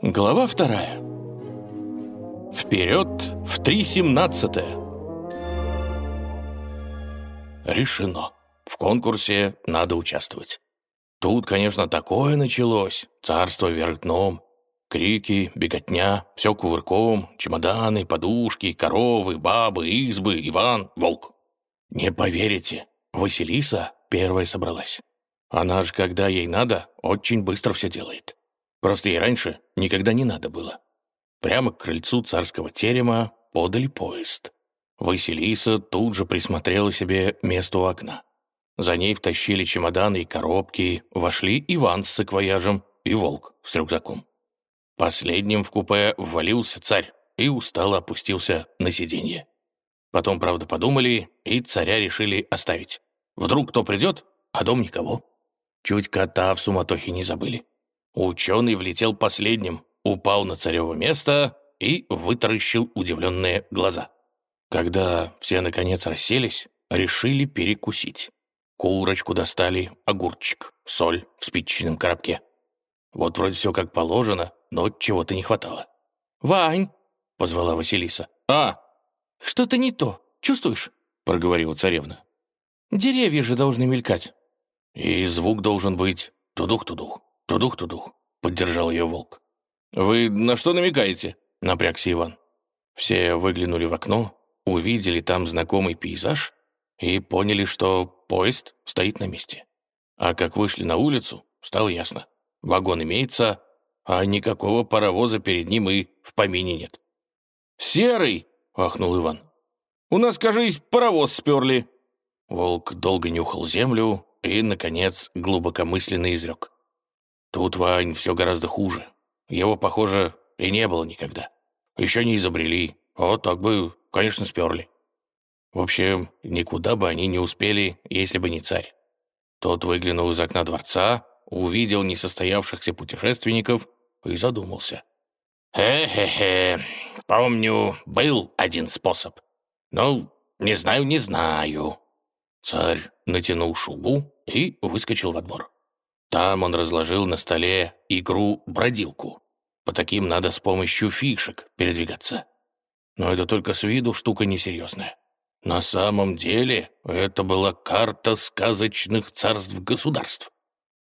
Глава вторая. Вперед в 3.17. Решено. В конкурсе надо участвовать. Тут, конечно, такое началось. Царство вверх дном. Крики, беготня, все кувырком, чемоданы, подушки, коровы, бабы, избы, Иван, волк. Не поверите, Василиса первая собралась. Она же, когда ей надо, очень быстро все делает. Просто ей раньше никогда не надо было. Прямо к крыльцу царского терема подали поезд. Василиса тут же присмотрела себе место у окна. За ней втащили чемоданы и коробки, вошли Иван с саквояжем и Волк с рюкзаком. Последним в купе ввалился царь и устало опустился на сиденье. Потом, правда, подумали, и царя решили оставить. Вдруг кто придет, а дом никого. Чуть кота в суматохе не забыли. Ученый влетел последним, упал на царево место и вытаращил удивленные глаза. Когда все наконец расселись, решили перекусить. Курочку достали, огурчик, соль в спичечном коробке. Вот вроде все как положено, но чего-то не хватало. «Вань!» — позвала Василиса. «А!» «Что-то не то, чувствуешь?» — проговорила царевна. «Деревья же должны мелькать». «И звук должен быть тудух-тудух». «Тудух-тудух», — поддержал ее волк. «Вы на что намекаете?» — напрягся Иван. Все выглянули в окно, увидели там знакомый пейзаж и поняли, что поезд стоит на месте. А как вышли на улицу, стало ясно. Вагон имеется, а никакого паровоза перед ним и в помине нет. «Серый!» — ахнул Иван. «У нас, кажись, паровоз сперли!» Волк долго нюхал землю и, наконец, глубокомысленно изрек. Тут, Вань, все гораздо хуже. Его, похоже, и не было никогда. Еще не изобрели. Вот так бы, конечно, сперли. В общем, никуда бы они не успели, если бы не царь. Тот выглянул из окна дворца, увидел несостоявшихся путешественников и задумался. «Хе-хе-хе, помню, был один способ. Ну, не знаю, не знаю». Царь натянул шубу и выскочил во двор. Там он разложил на столе игру-бродилку. По таким надо с помощью фишек передвигаться. Но это только с виду штука несерьезная. На самом деле это была карта сказочных царств-государств.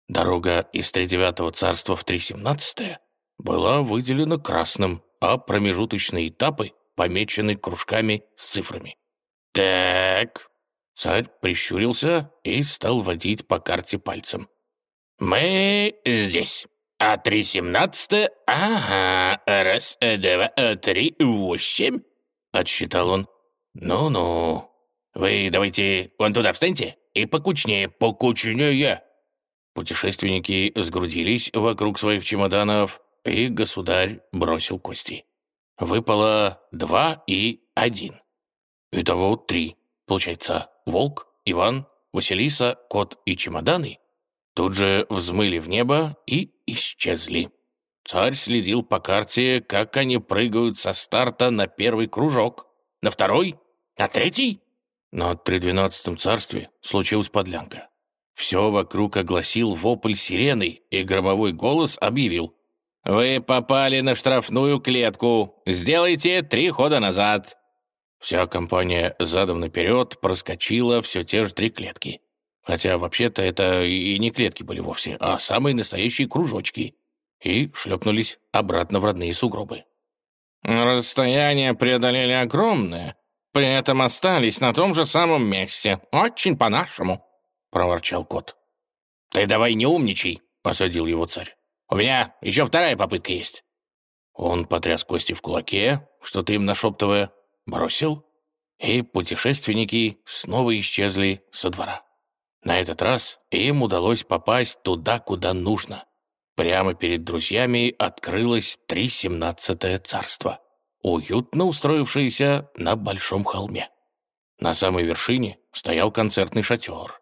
Дорога из тридевятого царства в трисемнадцатое была выделена красным, а промежуточные этапы помечены кружками с цифрами. «Так...» Царь прищурился и стал водить по карте пальцем. «Мы здесь. А три семнадцатое? Ага, раз, два, три, восемь», — отсчитал он. «Ну-ну. Вы давайте вон туда встаньте и покучнее, покучнее». Путешественники сгрудились вокруг своих чемоданов, и государь бросил кости. Выпало два и один. Итого три. Получается, волк, Иван, Василиса, кот и чемоданы тут же взмыли в небо и исчезли. Царь следил по карте, как они прыгают со старта на первый кружок, на второй, на третий. Но при двенадцатом царстве случилась подлянка. Все вокруг огласил вопль сирены, и громовой голос объявил. «Вы попали на штрафную клетку. Сделайте три хода назад». Вся компания задом наперед проскочила все те же три клетки. Хотя вообще-то это и не клетки были вовсе, а самые настоящие кружочки. И шлепнулись обратно в родные сугробы. «Расстояние преодолели огромное, при этом остались на том же самом месте. Очень по-нашему», — проворчал кот. «Ты давай не умничай», — посадил его царь. «У меня еще вторая попытка есть». Он потряс кости в кулаке, что-то им нашептывая, бросил, и путешественники снова исчезли со двора. На этот раз им удалось попасть туда, куда нужно. Прямо перед друзьями открылось три семнадцатое царство, уютно устроившееся на большом холме. На самой вершине стоял концертный шатер,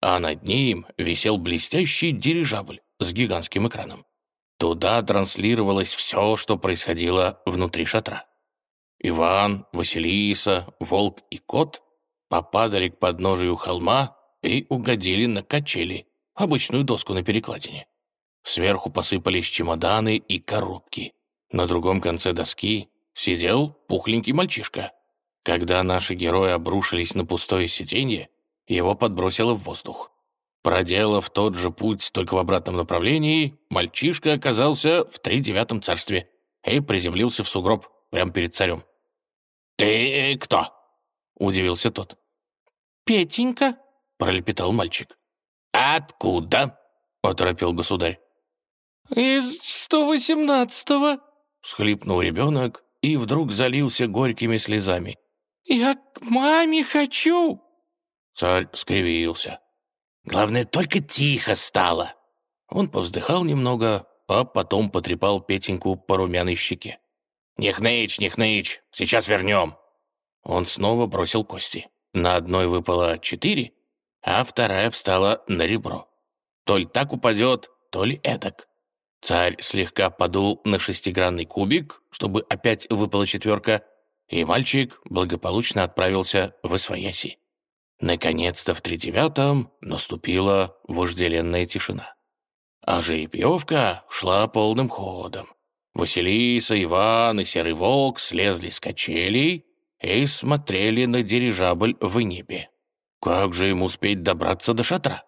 а над ним висел блестящий дирижабль с гигантским экраном. Туда транслировалось все, что происходило внутри шатра. Иван, Василиса, Волк и Кот попадали к подножию холма и угодили на качели, обычную доску на перекладине. Сверху посыпались чемоданы и коробки. На другом конце доски сидел пухленький мальчишка. Когда наши герои обрушились на пустое сиденье, его подбросило в воздух. Проделав тот же путь, только в обратном направлении, мальчишка оказался в тридевятом царстве и приземлился в сугроб прямо перед царем. «Ты кто?» — удивился тот. «Петенька», — пролепетал мальчик. «Откуда?» — оторопил государь. «Из сто восемнадцатого», — всхлипнул ребенок и вдруг залился горькими слезами. «Я к маме хочу!» Царь скривился. «Главное, только тихо стало!» Он повздыхал немного, а потом потрепал Петеньку по румяной щеке. «Не хнычь, не хнычь, сейчас вернем!» Он снова бросил кости. На одной выпало четыре, а вторая встала на ребро. То ли так упадет, то ли эдак. Царь слегка подул на шестигранный кубик, чтобы опять выпала четверка, и мальчик благополучно отправился в Освояси. Наконец-то в тридевятом наступила вожделенная тишина. А жеребьевка шла полным ходом. Василиса, Иван и Серый Волк слезли с качелей и смотрели на дирижабль в небе. Как же им успеть добраться до шатра?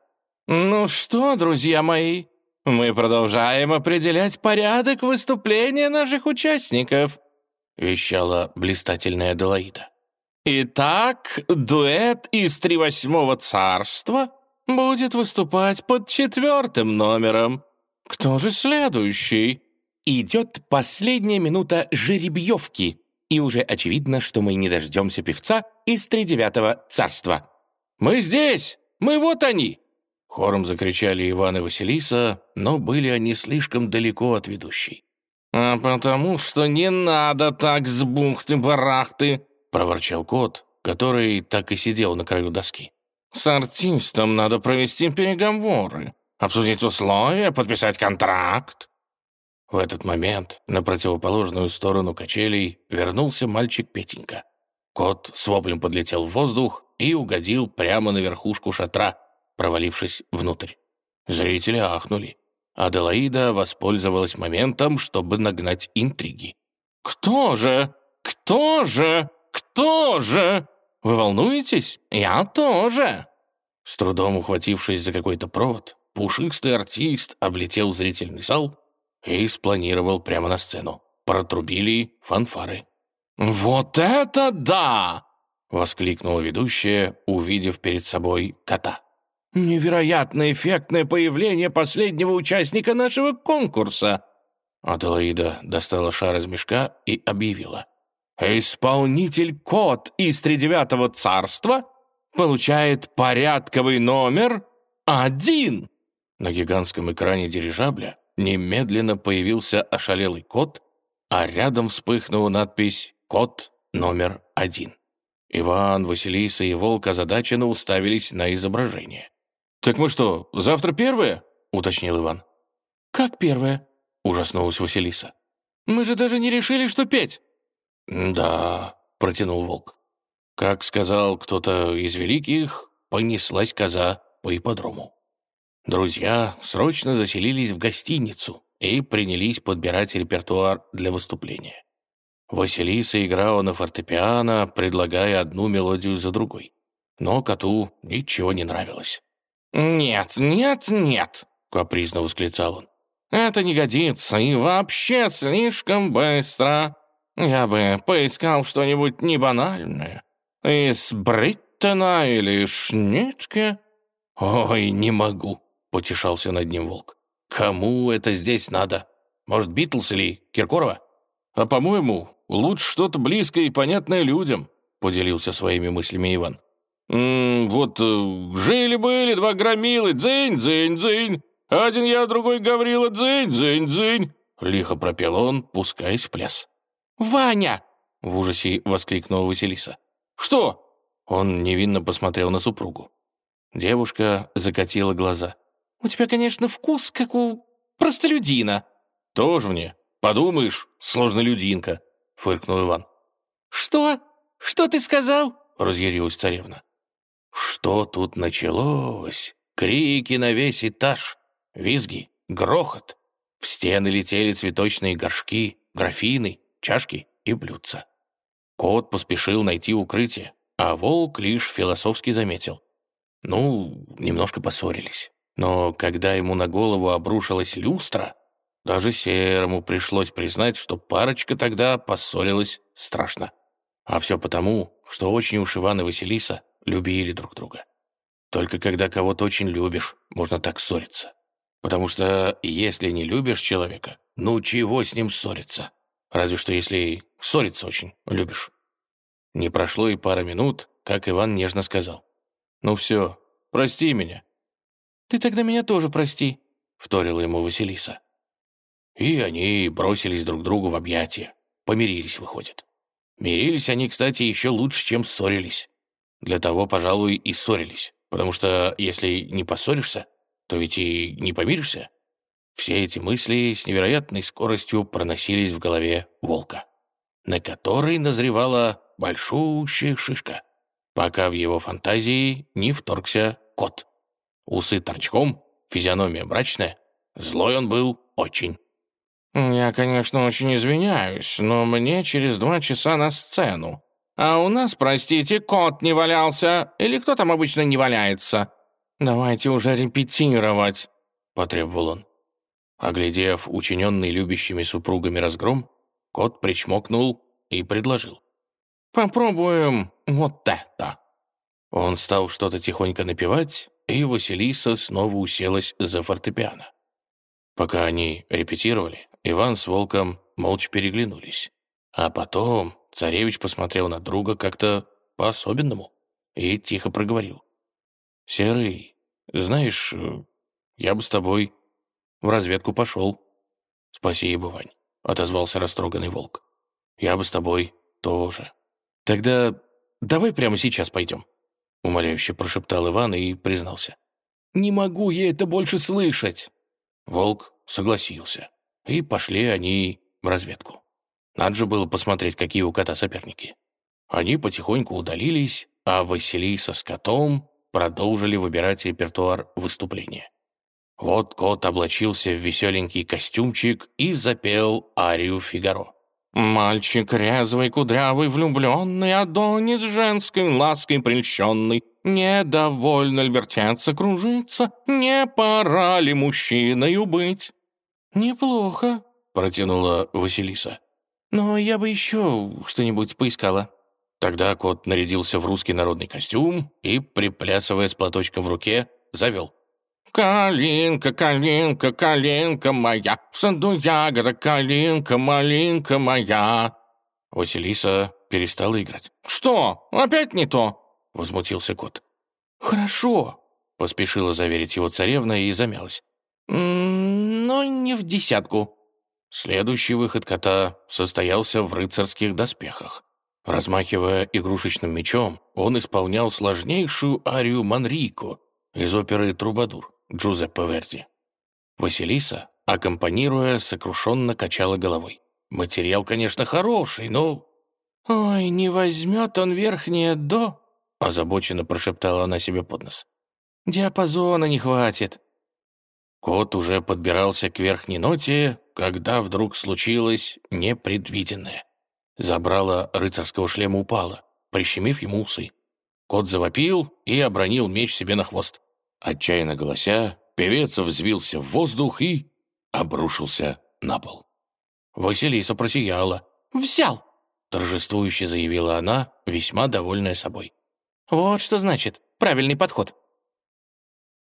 «Ну что, друзья мои, мы продолжаем определять порядок выступления наших участников», вещала блистательная Аделаида. «Итак, дуэт из три восьмого царства будет выступать под четвертым номером. Кто же следующий?» Идет последняя минута жеребьевки, и уже очевидно, что мы не дождемся певца из тридевятого царства. «Мы здесь! Мы вот они!» Хором закричали Иван и Василиса, но были они слишком далеко от ведущей. «А потому что не надо так с бухты-барахты!» — проворчал кот, который так и сидел на краю доски. «С артистом надо провести переговоры, обсудить условия, подписать контракт». В этот момент на противоположную сторону качелей вернулся мальчик Петенька. Кот с воплем подлетел в воздух и угодил прямо на верхушку шатра, провалившись внутрь. Зрители ахнули. Аделаида воспользовалась моментом, чтобы нагнать интриги. «Кто же? Кто же? Кто же? Вы волнуетесь? Я тоже!» С трудом ухватившись за какой-то провод, пушистый артист облетел зрительный зал и спланировал прямо на сцену. Протрубили фанфары. «Вот это да!» — воскликнула ведущая, увидев перед собой кота. «Невероятно эффектное появление последнего участника нашего конкурса!» Аделаида достала шар из мешка и объявила. «Исполнитель кот из тридевятого царства получает порядковый номер один!» На гигантском экране дирижабля Немедленно появился ошалелый кот, а рядом вспыхнула надпись «Кот номер один». Иван, Василиса и Волк озадаченно уставились на изображение. «Так мы что, завтра первые?» — уточнил Иван. «Как первое?» — ужаснулась Василиса. «Мы же даже не решили, что петь!» «Да», — протянул Волк. Как сказал кто-то из великих, понеслась коза по ипподрому. Друзья срочно заселились в гостиницу и принялись подбирать репертуар для выступления. Василиса играла на фортепиано, предлагая одну мелодию за другой. Но коту ничего не нравилось. «Нет, нет, нет!» — капризно восклицал он. «Это не годится и вообще слишком быстро. Я бы поискал что-нибудь не банальное. Из Бриттона или Шнитке». «Ой, не могу», — потешался над ним волк. «Кому это здесь надо? Может, Битлз или Киркорова?» «А, по-моему, лучше что-то близкое и понятное людям», — поделился своими мыслями Иван. «М -м, «Вот э, жили-были два громилы, дзынь-дзынь-дзынь, один я, другой Гаврила, дзынь-дзынь-дзынь», — лихо пропел он, пускаясь в пляс. «Ваня!» — в ужасе воскликнула Василиса. «Что?» Он невинно посмотрел на супругу. Девушка закатила глаза. У тебя, конечно, вкус, как у простолюдина». «Тоже мне. Подумаешь, сложнолюдинка», — фыркнул Иван. «Что? Что ты сказал?» — разъярилась царевна. «Что тут началось? Крики на весь этаж, визги, грохот. В стены летели цветочные горшки, графины, чашки и блюдца. Кот поспешил найти укрытие, а волк лишь философски заметил. Ну, немножко поссорились. Но когда ему на голову обрушилась люстра, даже Серому пришлось признать, что парочка тогда поссорилась страшно. А все потому, что очень уж Иван и Василиса любили друг друга. Только когда кого-то очень любишь, можно так ссориться. Потому что если не любишь человека, ну чего с ним ссориться? Разве что если ссориться очень любишь. Не прошло и пара минут, как Иван нежно сказал. «Ну все, прости меня». «Ты тогда меня тоже прости», — вторила ему Василиса. И они бросились друг другу в объятия. Помирились, выходит. Мирились они, кстати, еще лучше, чем ссорились. Для того, пожалуй, и ссорились. Потому что если не поссоришься, то ведь и не помиришься. Все эти мысли с невероятной скоростью проносились в голове волка, на которой назревала большущая шишка, пока в его фантазии не вторгся кот. Усы торчком, физиономия мрачная, злой он был очень. «Я, конечно, очень извиняюсь, но мне через два часа на сцену. А у нас, простите, кот не валялся, или кто там обычно не валяется? Давайте уже репетировать», — потребовал он. Оглядев учиненный любящими супругами разгром, кот причмокнул и предложил. Попробуем вот это». Он стал что-то тихонько напевать, и Василиса снова уселась за фортепиано. Пока они репетировали, Иван с Волком молча переглянулись. А потом царевич посмотрел на друга как-то по-особенному и тихо проговорил. «Серый, знаешь, я бы с тобой в разведку пошел». «Спасибо, Вань», — отозвался растроганный волк. «Я бы с тобой тоже». «Тогда давай прямо сейчас пойдем», — умоляюще прошептал Иван и признался. «Не могу я это больше слышать». Волк согласился, и пошли они в разведку. Надо же было посмотреть, какие у кота соперники. Они потихоньку удалились, а Василиса с котом продолжили выбирать репертуар выступления. Вот кот облачился в веселенький костюмчик и запел арию «Фигаро». Мальчик резвый, кудрявый, влюбленный, Адонис женской лаской прельщенный. Недовольно ль вертеться, кружиться, Не пора ли мужчиною быть? «Неплохо», — протянула Василиса. «Но я бы еще что-нибудь поискала». Тогда кот нарядился в русский народный костюм и, приплясывая с платочком в руке, завел. «Калинка, калинка, калинка моя, в саду ягода, калинка, малинка моя». Василиса перестала играть. «Что? Опять не то?» — возмутился кот. «Хорошо», — поспешила заверить его царевна и замялась. «Но не в десятку». Следующий выход кота состоялся в рыцарских доспехах. Размахивая игрушечным мечом, он исполнял сложнейшую арию Манрико из оперы «Трубадур». Джузеппе Верди. Василиса, аккомпанируя, сокрушенно качала головой. Материал, конечно, хороший, но... «Ой, не возьмет он верхнее «до», — озабоченно прошептала она себе под нос. «Диапазона не хватит». Кот уже подбирался к верхней ноте, когда вдруг случилось непредвиденное. Забрала рыцарского шлема упала, прищемив ему усы. Кот завопил и обронил меч себе на хвост. Отчаянно голося, певец взвился в воздух и обрушился на пол. Василиса просияла. «Взял!» — торжествующе заявила она, весьма довольная собой. «Вот что значит правильный подход.